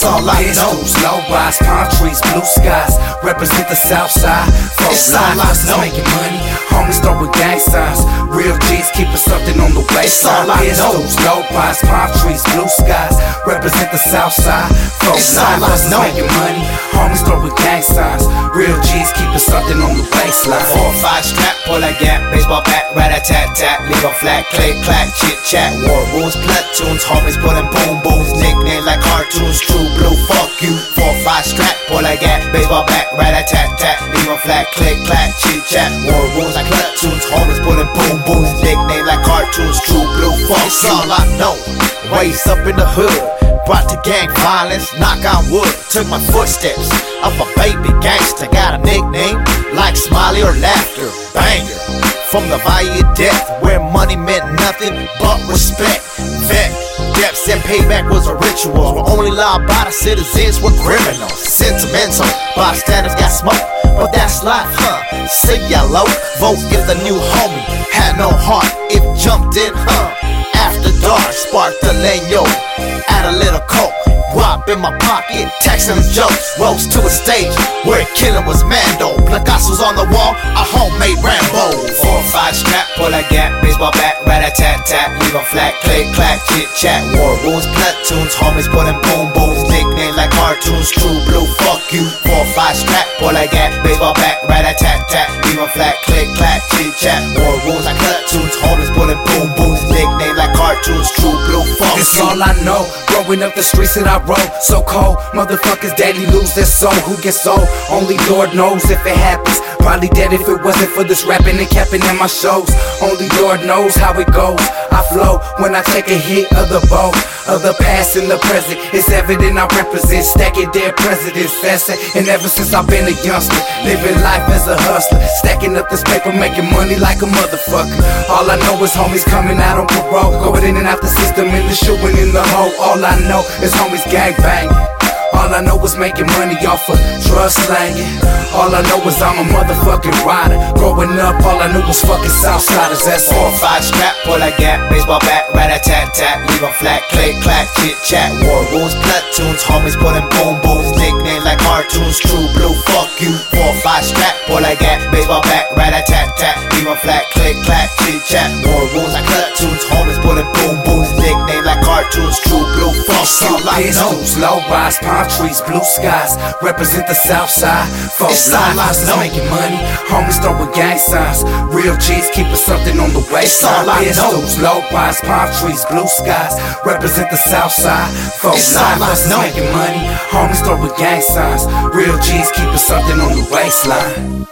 It's all I know. Pistols, low rise, palm trees, blue skies. Represent the south side. Folk It's all I know. making money. Homies with gang signs. Real G's keeping something on the waistline. all I know. Pistols, low rise, palm trees, blue skies. Represent the south side. Folk It's life, all I know. making money. Homies with gang signs. Real G's keeping something on the waistline. Four five strap, pull a gap, baseball bat, rat a tat tat, leave a flat, click clack, chit chat, war rules, platoons, homies pulling boom booms, nickname like cartoons, true blue, fuck you. Four five strap, pull a gap, baseball bat, rat a tat tat, leave a flat, click clack, chit chat, war rules like platoons, homies pulling boom booms, nickname like It's all I know, Raised up in the hood. Brought to gang violence, knock on wood. Took my footsteps of a baby gangster. Got a nickname like Smiley or Laughter. Banger from the Valley of Death, where money meant nothing but respect. Vet, depths and payback was a ritual. Where only law abiding citizens were criminals. Sentimental, bystanders got smoke. But that's life, huh? Say yellow, vote if the new homie had no heart. If jumped in, huh? Dark, spark the leño. Add a little coke, guap in my pocket, texting jokes. Rose to a stage where killing was Mando. Picasso's on the wall, a homemade Rambo. Four five strap, pull a gap, baseball bat, rat a tat tat, leave a flat, click clack, chit chat, war rules, platoons, homies pulling boom booms, nickname like cartoons, true blue, fuck you. Four five strap, pull a gap, baseball bat, rat a tat tat, leave a flat, click clack, chit chat, like cartoons, true blue, It's all I know. Growing up the streets that I rode, so cold. Motherfuckers daily lose their soul. Who gets sold? Only Lord knows if it happens. Probably dead if it wasn't for this rapping and capping in my shows. Only Lord knows how it goes. I flow when I take a hit of the bow. Of the past and the present, it's evident I represent stacking dead presidents. That's it. And ever since I've been a youngster, living life as a hustler, stacking up this paper, making money like a motherfucker. All I know is homies coming out on parole, going in and out the system, in the shoe and in the hole. All I know is homies gang banging. All I know is making money off of drug slanging. All I know is I'm a motherfucking rider. Growing up, all I knew was fucking Southsiders. That's all. Five strap, pull a gap, baseball bat, rat a tat tat, leave a flat, click clack, chit chat, war rules, platoons, homies pulling boom booms, nickname like cartoons, true blue, fuck you. Four five strap, pull a gap, baseball bat, rat a tat tat, leave a flat, It's all I know. Low rise, palm trees, blue skies. Represent the south side. Folk It's all life, I us is know. making money. Homies with gang signs. Real G's keeping something on the waistline. all I know. Low rise, palm trees, blue skies. Represent the south side. Folk It's life, all I us is know. making money. Homies with gang signs. Real G's keeping something on the waistline.